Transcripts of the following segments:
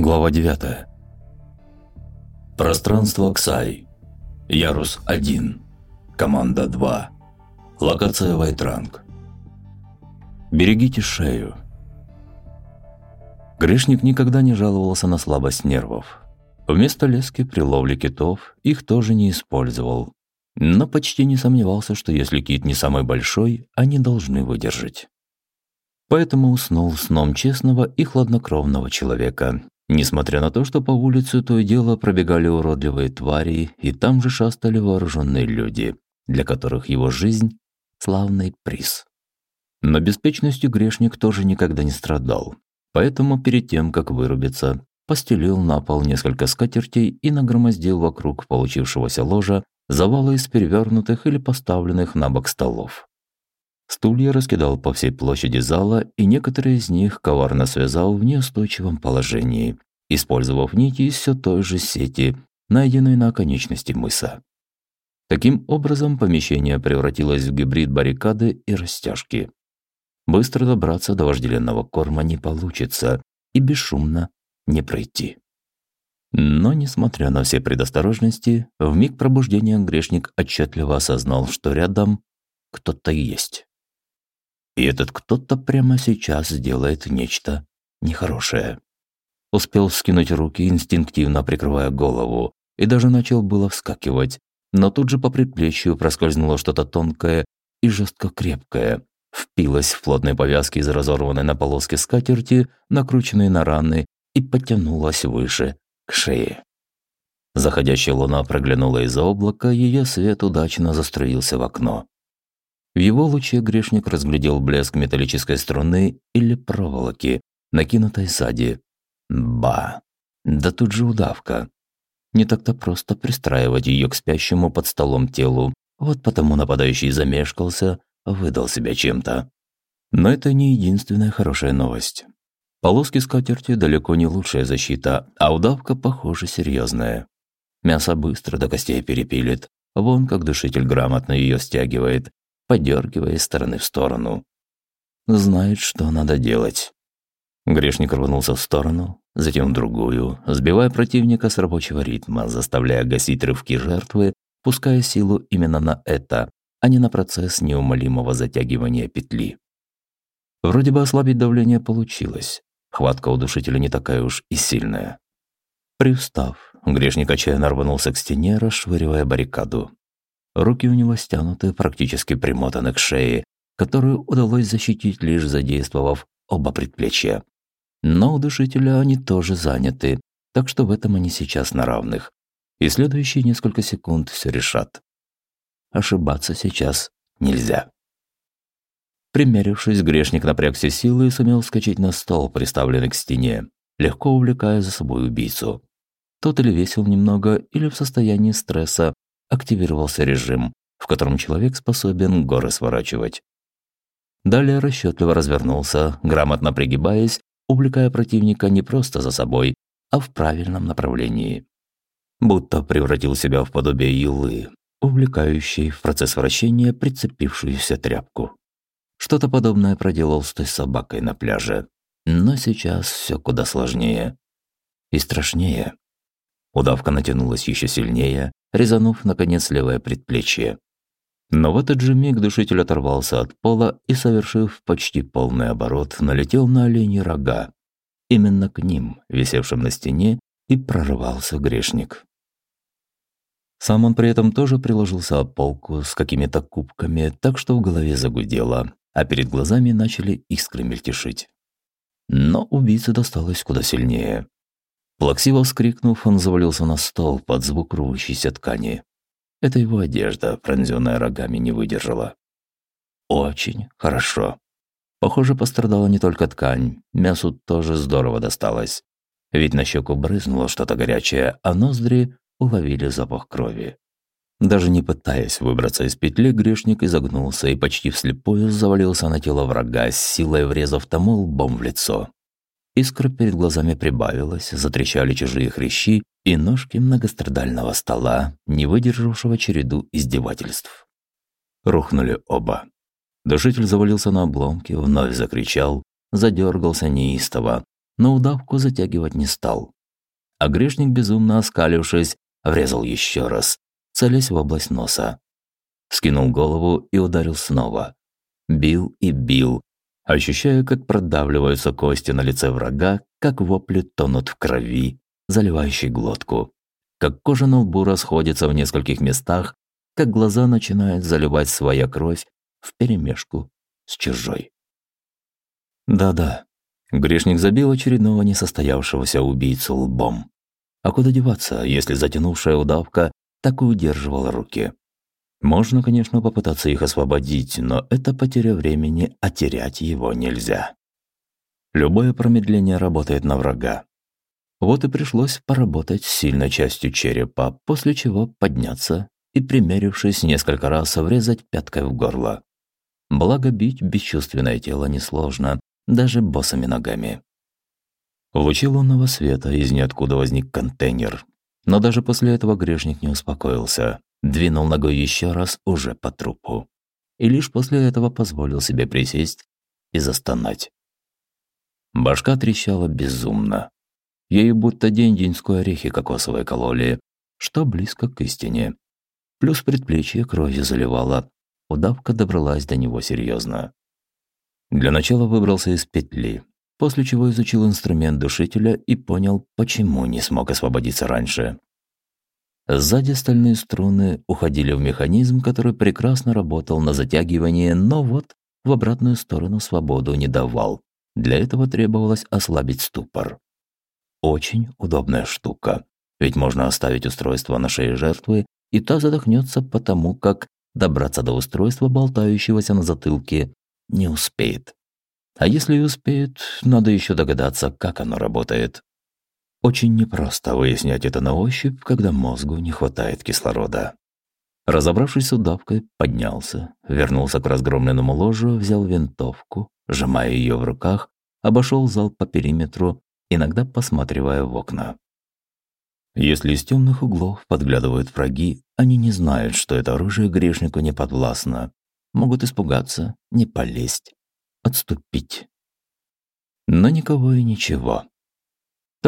Глава 9. Пространство Ксай. Ярус 1. Команда 2. Локация Вайтранг. Берегите шею. Грешник никогда не жаловался на слабость нервов. Вместо лески при ловле китов их тоже не использовал. Но почти не сомневался, что если кит не самый большой, они должны выдержать. Поэтому уснул сном честного и хладнокровного человека, Несмотря на то, что по улице то и дело пробегали уродливые твари, и там же шастали вооруженные люди, для которых его жизнь – славный приз. Но беспечностью грешник тоже никогда не страдал. Поэтому перед тем, как вырубиться, постелил на пол несколько скатертей и нагромоздил вокруг получившегося ложа завалы из перевернутых или поставленных на бок столов. Стулья раскидал по всей площади зала, и некоторые из них коварно связал в неустойчивом положении, использовав нити из все той же сети, найденной на оконечности мыса. Таким образом, помещение превратилось в гибрид баррикады и растяжки. Быстро добраться до вожделенного корма не получится, и бесшумно не пройти. Но, несмотря на все предосторожности, в миг пробуждения грешник отчетливо осознал, что рядом кто-то есть. И этот кто-то прямо сейчас сделает нечто нехорошее. Успел вскинуть руки, инстинктивно прикрывая голову, и даже начал было вскакивать, но тут же по предплечью проскользнуло что-то тонкое и жестко крепкое, впилось в плотные повязки из разорванной на полоски скатерти, накрученной на раны, и потянулось выше, к шее. Заходящая луна проглянула из-за облака, ее свет удачно застроился в окно. В его луче грешник разглядел блеск металлической струны или проволоки, накинутой сзади. Ба! Да тут же удавка. Не так-то просто пристраивать ее к спящему под столом телу. Вот потому нападающий замешкался, выдал себя чем-то. Но это не единственная хорошая новость. Полоски скатерти далеко не лучшая защита, а удавка, похоже, серьезная. Мясо быстро до костей перепилит. Вон как душитель грамотно ее стягивает, подергивая из стороны в сторону. Знает, что надо делать. Грешник рванулся в сторону, затем в другую, сбивая противника с рабочего ритма, заставляя гасить рывки жертвы, пуская силу именно на это, а не на процесс неумолимого затягивания петли. Вроде бы ослабить давление получилось. Хватка удушителя не такая уж и сильная. Привстав, грешник отчаянно рванулся к стене, расшвыривая баррикаду. Руки у него стянуты, практически примотаны к шее, которую удалось защитить, лишь задействовав оба предплечья. Но у душителя они тоже заняты, так что в этом они сейчас на равных. И следующие несколько секунд все решат. Ошибаться сейчас нельзя. Примерившись, грешник напряг все силы и сумел скачать на стол, приставленный к стене, легко увлекая за собой убийцу. Тот или весил немного, или в состоянии стресса, активировался режим, в котором человек способен горы сворачивать. Далее расчетливо развернулся, грамотно пригибаясь, увлекая противника не просто за собой, а в правильном направлении. Будто превратил себя в подобие юлы, увлекающей в процесс вращения прицепившуюся тряпку. Что-то подобное проделал с той собакой на пляже. Но сейчас все куда сложнее. И страшнее. Удавка натянулась еще сильнее, резанув, наконец, левое предплечье. Но в этот же миг душитель оторвался от пола и, совершив почти полный оборот, налетел на оленьи рога. Именно к ним, висевшим на стене, и прорывался грешник. Сам он при этом тоже приложился о полку с какими-то кубками, так что в голове загудело, а перед глазами начали искры мельтешить. Но убийце досталось куда сильнее. Плаксиво вскрикнув, он завалился на стол под звук рвущейся ткани. Это его одежда, пронзенная рогами, не выдержала. Очень хорошо. Похоже, пострадала не только ткань, мясу тоже здорово досталось. Ведь на щеку брызнуло что-то горячее, а ноздри уловили запах крови. Даже не пытаясь выбраться из петли, грешник изогнулся и почти вслепую завалился на тело врага, с силой врезав тому лбом в лицо. Искра перед глазами прибавилась, затрещали чужие хрящи и ножки многострадального стола, не выдержавшего череду издевательств. Рухнули оба. Душитель завалился на обломки, вновь закричал, задергался неистово, но удавку затягивать не стал. А грешник, безумно оскалившись, врезал еще раз, целясь в область носа. Скинул голову и ударил снова. Бил и бил, ощущая, как продавливаются кости на лице врага, как вопли тонут в крови, заливающей глотку, как кожа на лбу расходится в нескольких местах, как глаза начинают заливать своя кровь вперемешку с чужой. Да-да, грешник забил очередного несостоявшегося убийцу лбом. А куда деваться, если затянувшая удавка так и удерживала руки? Можно, конечно, попытаться их освободить, но это потеря времени, а терять его нельзя. Любое промедление работает на врага. Вот и пришлось поработать с сильной частью черепа, после чего подняться и, примерившись несколько раз, врезать пяткой в горло. Благо бить бесчувственное тело несложно, даже босыми ногами. В луче лунного света из ниоткуда возник контейнер. Но даже после этого грешник не успокоился. Двинул ногой еще раз уже по трупу. И лишь после этого позволил себе присесть и застонать. Башка трещала безумно. Ей будто день-деньской орехи кокосовой кололи, что близко к истине. Плюс предплечье кровью заливало. Удавка добралась до него серьезно. Для начала выбрался из петли, после чего изучил инструмент душителя и понял, почему не смог освободиться раньше. Сзади стальные струны уходили в механизм, который прекрасно работал на затягивание, но вот в обратную сторону свободу не давал. Для этого требовалось ослабить ступор. Очень удобная штука, ведь можно оставить устройство на шее жертвы, и та задохнется потому, как добраться до устройства, болтающегося на затылке, не успеет. А если и успеет, надо еще догадаться, как оно работает. Очень непросто выяснять это на ощупь, когда мозгу не хватает кислорода. Разобравшись с удавкой, поднялся, вернулся к разгромленному ложу, взял винтовку, сжимая ее в руках, обошел зал по периметру, иногда посматривая в окна. Если из темных углов подглядывают враги, они не знают, что это оружие грешнику не подвластно. Могут испугаться, не полезть, отступить. Но никого и ничего.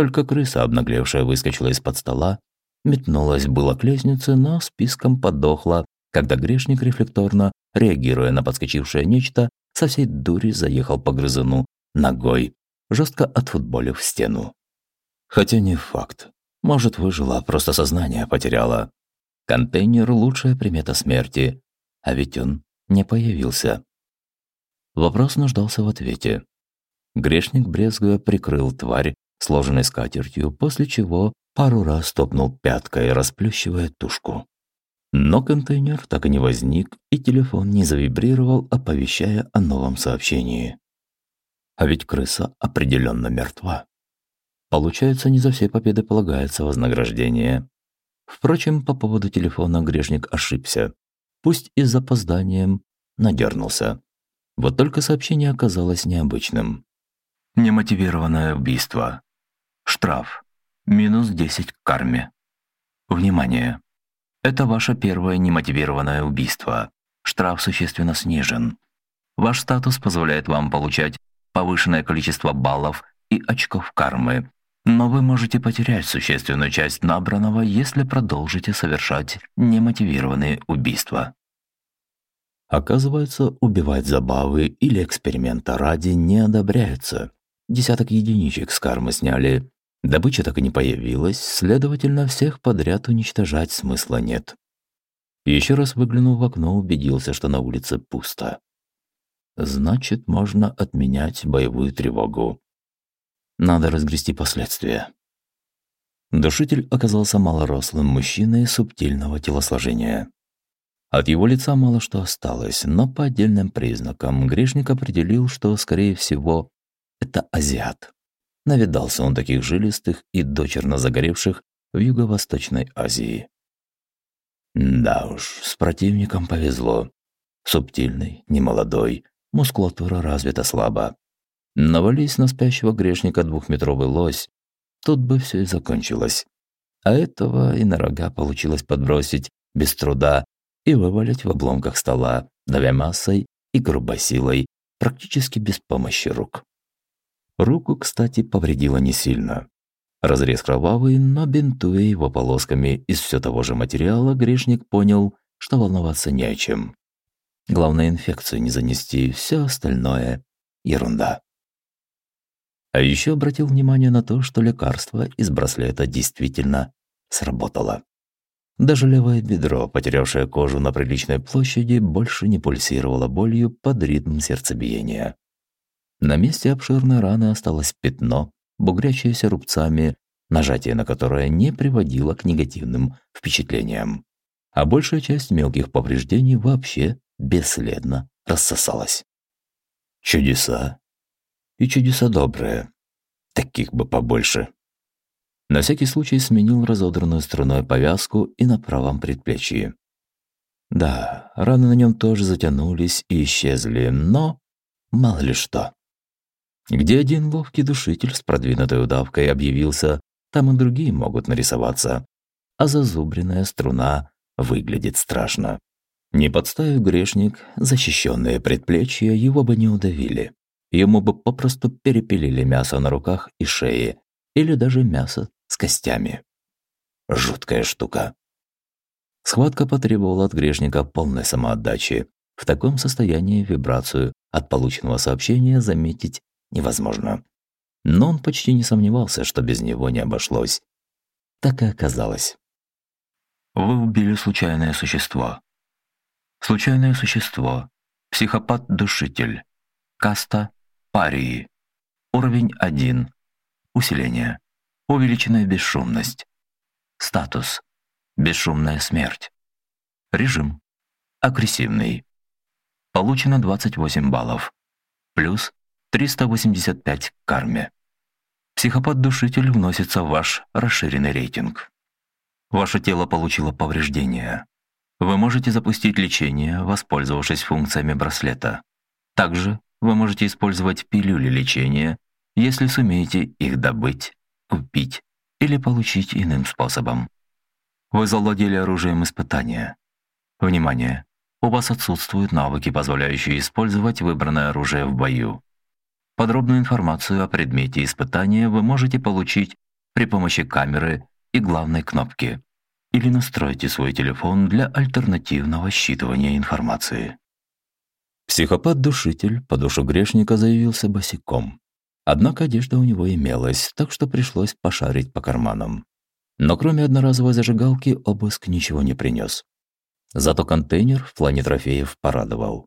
Только крыса, обнаглевшая, выскочила из-под стола, метнулась было к лестнице, но списком подохла, когда грешник рефлекторно, реагируя на подскочившее нечто, со всей дури заехал по грызуну ногой, жестко отфутболив в стену. Хотя не факт. Может, выжила, просто сознание потеряла. Контейнер – лучшая примета смерти. А ведь он не появился. Вопрос нуждался в ответе. Грешник, брезгуя, прикрыл тварь, сложенной скатертью, после чего пару раз топнул пяткой, расплющивая тушку. Но контейнер так и не возник, и телефон не завибрировал, оповещая о новом сообщении. А ведь крыса определенно мертва. Получается, не за все победы полагается вознаграждение. Впрочем, по поводу телефона грешник ошибся. Пусть и с запозданием надернулся. Вот только сообщение оказалось необычным. Немотивированное убийство. Штраф. Минус 10 к карме. Внимание! Это ваше первое немотивированное убийство. Штраф существенно снижен. Ваш статус позволяет вам получать повышенное количество баллов и очков кармы, но вы можете потерять существенную часть набранного, если продолжите совершать немотивированные убийства. Оказывается, убивать забавы или эксперимента ради не одобряется. Десяток единичек с кармы сняли. Добыча так и не появилась, следовательно, всех подряд уничтожать смысла нет. Еще раз выглянув в окно, убедился, что на улице пусто. Значит, можно отменять боевую тревогу. Надо разгрести последствия. Душитель оказался малорослым мужчиной субтильного телосложения. От его лица мало что осталось, но по отдельным признакам грешник определил, что, скорее всего, это азиат. Навидался он таких жилистых и дочерно загоревших в Юго-Восточной Азии. Да уж, с противником повезло. Субтильный, немолодой, мускулатура развита слабо. Навались на спящего грешника двухметровый лось, тут бы все и закончилось. А этого и на рога получилось подбросить без труда и вывалить в обломках стола, давя массой и грубой силой, практически без помощи рук. Руку, кстати, повредило не сильно. Разрез кровавый, но бинтуя его полосками из все того же материала, грешник понял, что волноваться не о чем. Главное, инфекцию не занести, все остальное – ерунда. А еще обратил внимание на то, что лекарство из браслета действительно сработало. Даже левое бедро, потерявшее кожу на приличной площади, больше не пульсировало болью под ритм сердцебиения. На месте обширной раны осталось пятно, бугрящееся рубцами, нажатие на которое не приводило к негативным впечатлениям. А большая часть мелких повреждений вообще бесследно рассосалась. Чудеса. И чудеса добрые. Таких бы побольше. На всякий случай сменил разодранную струной повязку и на правом предплечье. Да, раны на нем тоже затянулись и исчезли, но мало ли что. Где один ловкий душитель с продвинутой удавкой объявился, там и другие могут нарисоваться, а зазубренная струна выглядит страшно. Не подставив грешник, защищенные предплечья его бы не удавили. Ему бы попросту перепилили мясо на руках и шее, или даже мясо с костями. Жуткая штука. Схватка потребовала от грешника полной самоотдачи. В таком состоянии вибрацию от полученного сообщения заметить невозможно. Но он почти не сомневался, что без него не обошлось. Так и оказалось. Вы убили случайное существо. Случайное существо. Психопат-душитель. Каста парии. Уровень 1. Усиление. Увеличенная бесшумность. Статус. Бесшумная смерть. Режим. Агрессивный. Получено 28 баллов. Плюс 385 к карме. Психопат-душитель вносится в ваш расширенный рейтинг. Ваше тело получило повреждения. Вы можете запустить лечение, воспользовавшись функциями браслета. Также вы можете использовать пилюли лечения, если сумеете их добыть, купить или получить иным способом. Вы завладели оружием испытания. Внимание! У вас отсутствуют навыки, позволяющие использовать выбранное оружие в бою. Подробную информацию о предмете испытания вы можете получить при помощи камеры и главной кнопки. Или настройте свой телефон для альтернативного считывания информации. Психопат-душитель по душу грешника заявился босиком. Однако одежда у него имелась, так что пришлось пошарить по карманам. Но кроме одноразовой зажигалки обыск ничего не принес. Зато контейнер в плане трофеев порадовал.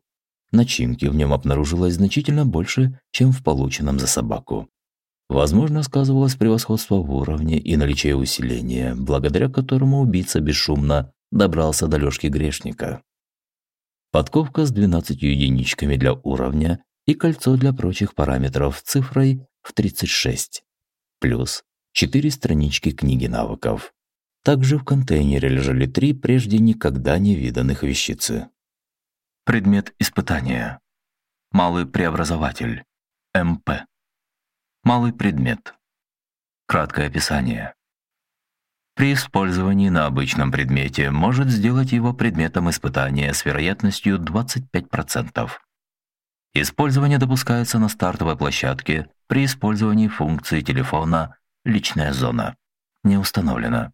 Начинки в нем обнаружилось значительно больше, чем в полученном за собаку. Возможно, сказывалось превосходство в уровне и наличие усиления, благодаря которому убийца бесшумно добрался до лёжки грешника. Подковка с 12 единичками для уровня и кольцо для прочих параметров цифрой в 36. Плюс 4 странички книги навыков. Также в контейнере лежали три прежде никогда не виданных вещицы. Предмет испытания. Малый преобразователь. МП. Малый предмет. Краткое описание. При использовании на обычном предмете может сделать его предметом испытания с вероятностью 25%. Использование допускается на стартовой площадке при использовании функции телефона «Личная зона». Не установлено.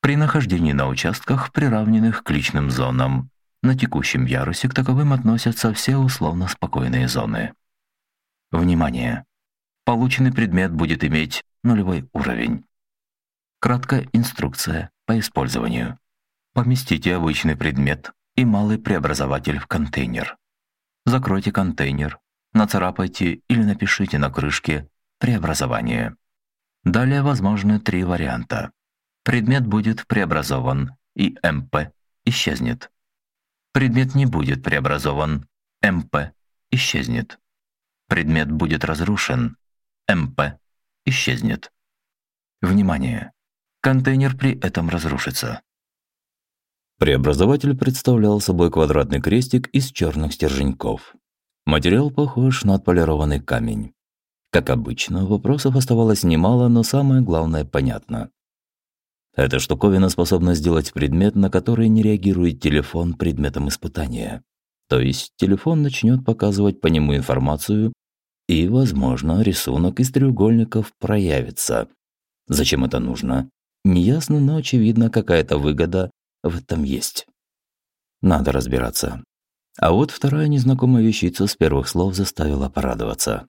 При нахождении на участках, приравненных к личным зонам, на текущем ярусе к таковым относятся все условно спокойные зоны. Внимание! Полученный предмет будет иметь нулевой уровень. Краткая инструкция по использованию. Поместите обычный предмет и малый преобразователь в контейнер. Закройте контейнер, нацарапайте или напишите на крышке «Преобразование». Далее возможны три варианта. Предмет будет преобразован, и МП исчезнет. Предмет не будет преобразован. МП исчезнет. Предмет будет разрушен. МП исчезнет. Внимание! Контейнер при этом разрушится. Преобразователь представлял собой квадратный крестик из черных стерженьков. Материал похож на отполированный камень. Как обычно, вопросов оставалось немало, но самое главное понятно. Эта штуковина способна сделать предмет, на который не реагирует телефон предметом испытания. То есть телефон начнет показывать по нему информацию, и, возможно, рисунок из треугольников проявится. Зачем это нужно? Неясно, но очевидно, какая-то выгода в этом есть. Надо разбираться. А вот вторая незнакомая вещица с первых слов заставила порадоваться.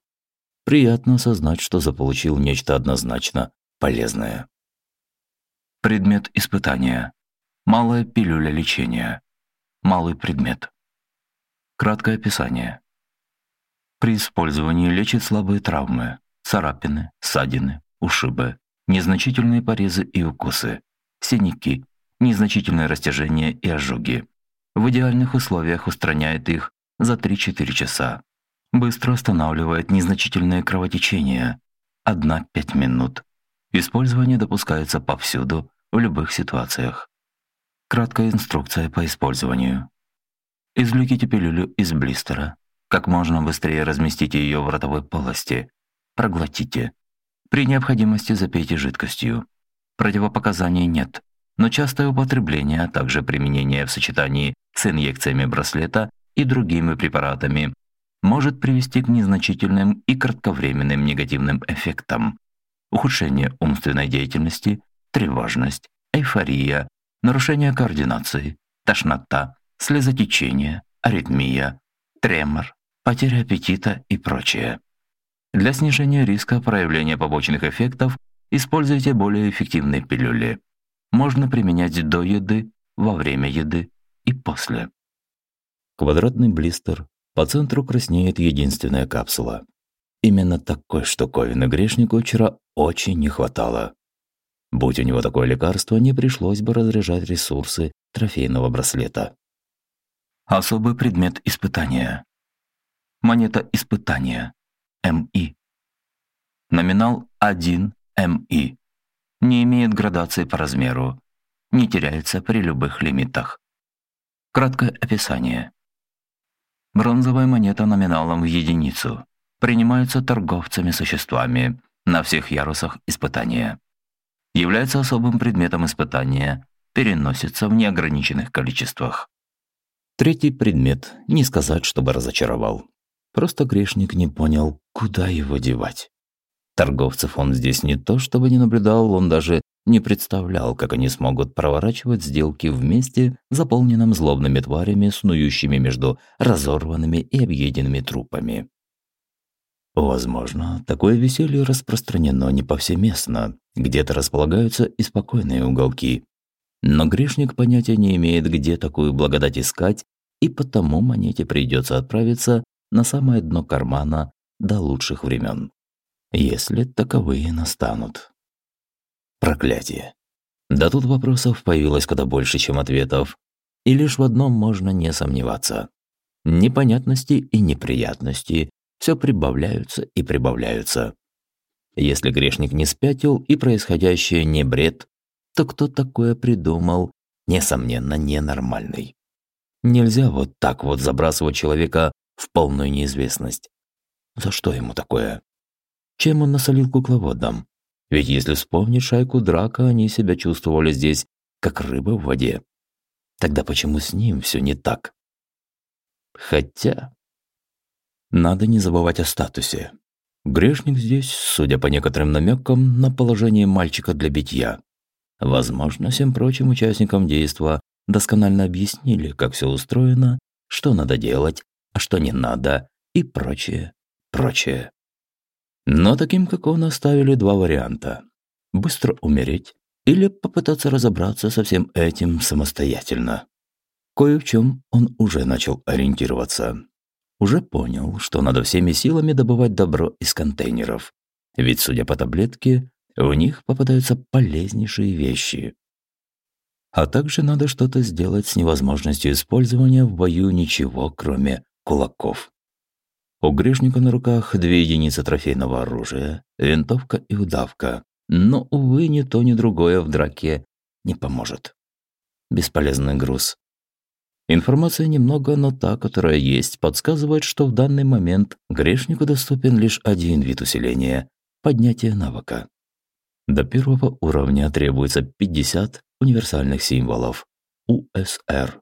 Приятно осознать, что заполучил нечто однозначно полезное. Предмет испытания. Малая пилюля лечения. Малый предмет. Краткое описание. При использовании лечит слабые травмы, царапины, ссадины, ушибы, незначительные порезы и укусы, синяки, незначительное растяжение и ожоги. В идеальных условиях устраняет их за 3-4 часа. Быстро останавливает незначительное кровотечение. 1-5 минут. Использование допускается повсюду, в любых ситуациях. Краткая инструкция по использованию. Извлеките пилюлю из блистера. Как можно быстрее разместите ее в ротовой полости. Проглотите. При необходимости запейте жидкостью. Противопоказаний нет, но частое употребление, а также применение в сочетании с инъекциями браслета и другими препаратами может привести к незначительным и кратковременным негативным эффектам. Ухудшение умственной деятельности, тревожность, эйфория, нарушение координации, тошнота, слезотечение, аритмия, тремор, потеря аппетита и прочее. Для снижения риска проявления побочных эффектов используйте более эффективные пилюли. Можно применять до еды, во время еды и после. Квадратный блистер. По центру краснеет единственная капсула. Именно такой штуковины грешнику вчера очень не хватало. Будь у него такое лекарство, не пришлось бы разряжать ресурсы трофейного браслета. Особый предмет испытания. Монета испытания. МИ. Номинал 1 МИ. Не имеет градации по размеру. Не теряется при любых лимитах. Краткое описание. Бронзовая монета номиналом в единицу. Принимается торговцами существами на всех ярусах испытания. Является особым предметом испытания, переносится в неограниченных количествах. Третий предмет, не сказать, чтобы разочаровал. Просто грешник не понял, куда его девать. Торговцев он здесь не то чтобы не наблюдал, он даже не представлял, как они смогут проворачивать сделки вместе, заполненном злобными тварями, снующими между разорванными и объеденными трупами. Возможно, такое веселье распространено не повсеместно, где-то располагаются и спокойные уголки. Но грешник понятия не имеет, где такую благодать искать, и потому монете придется отправиться на самое дно кармана до лучших времен. Если таковые настанут. Проклятие. Да тут вопросов появилось куда больше, чем ответов. И лишь в одном можно не сомневаться. Непонятности и неприятности все прибавляются и прибавляются. Если грешник не спятил и происходящее не бред, то кто такое придумал, несомненно, ненормальный. Нельзя вот так вот забрасывать человека в полную неизвестность. За что ему такое? Чем он насолил кукловодам? Ведь если вспомнить шайку драка, они себя чувствовали здесь, как рыба в воде. Тогда почему с ним все не так? Хотя... Надо не забывать о статусе. Грешник здесь, судя по некоторым намекам, на положение мальчика для битья. Возможно, всем прочим участникам действа досконально объяснили, как все устроено, что надо делать, а что не надо и прочее, прочее. Но таким, как он, оставили два варианта. Быстро умереть или попытаться разобраться со всем этим самостоятельно. Кое в чем он уже начал ориентироваться. Уже понял, что надо всеми силами добывать добро из контейнеров. Ведь, судя по таблетке, в них попадаются полезнейшие вещи. А также надо что-то сделать с невозможностью использования в бою ничего, кроме кулаков. У грешника на руках две единицы трофейного оружия, винтовка и удавка. Но, увы, ни то, ни другое в драке не поможет. Бесполезный груз. Информации немного, но та, которая есть, подсказывает, что в данный момент грешнику доступен лишь один вид усиления – поднятие навыка. До первого уровня требуется 50 универсальных символов – УСР.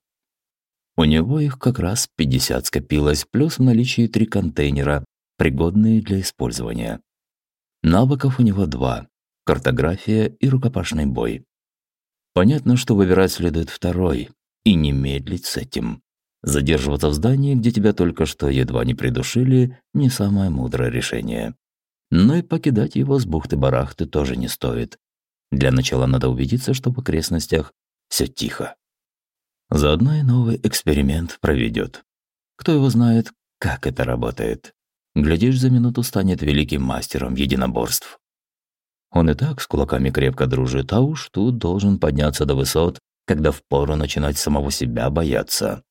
У него их как раз 50 скопилось, плюс в наличии три контейнера, пригодные для использования. Навыков у него два – картография и рукопашный бой. Понятно, что выбирать следует второй, и не медлить с этим. Задерживаться в здании, где тебя только что едва не придушили, не самое мудрое решение. Но и покидать его с бухты-барахты тоже не стоит. Для начала надо убедиться, что в окрестностях все тихо. Заодно и новый эксперимент проведет. Кто его знает, как это работает. Глядишь, за минуту станет великим мастером единоборств. Он и так с кулаками крепко дружит, а уж тут должен подняться до высот, когда впору начинать самого себя бояться.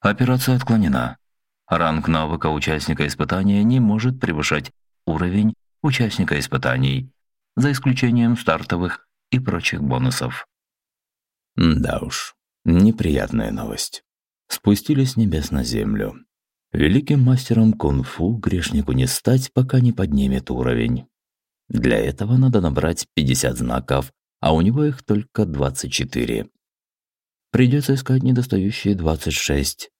Операция отклонена. Ранг навыка участника испытания не может превышать уровень участника испытаний, за исключением стартовых и прочих бонусов. Да уж, неприятная новость. Спустились с небес на землю. Великим мастером кунг-фу грешнику не стать, пока не поднимет уровень. Для этого надо набрать 50 знаков, а у него их только 24. Придется искать недостающие 26.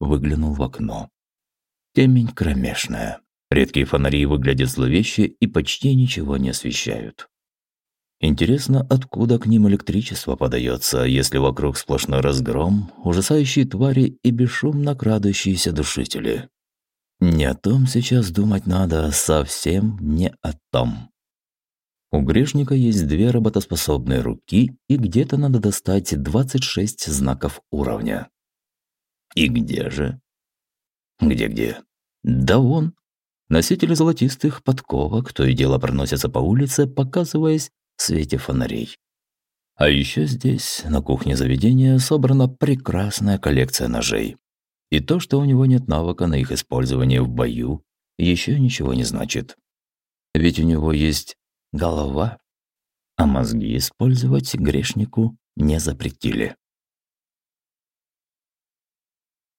Выглянул в окно. Темень кромешная. Редкие фонари выглядят зловеще и почти ничего не освещают. Интересно, откуда к ним электричество подается, если вокруг сплошной разгром, ужасающие твари и бесшумно крадущиеся душители. Не о том сейчас думать надо, совсем не о том. У грешника есть две работоспособные руки, и где-то надо достать 26 знаков уровня. И где же? Где-где? Да вон. Носители золотистых подковок то и дело проносятся по улице, показываясь в свете фонарей. А еще здесь, на кухне заведения, собрана прекрасная коллекция ножей. И то, что у него нет навыка на их использование в бою, еще ничего не значит. Ведь у него есть голова, а мозги использовать грешнику не запретили.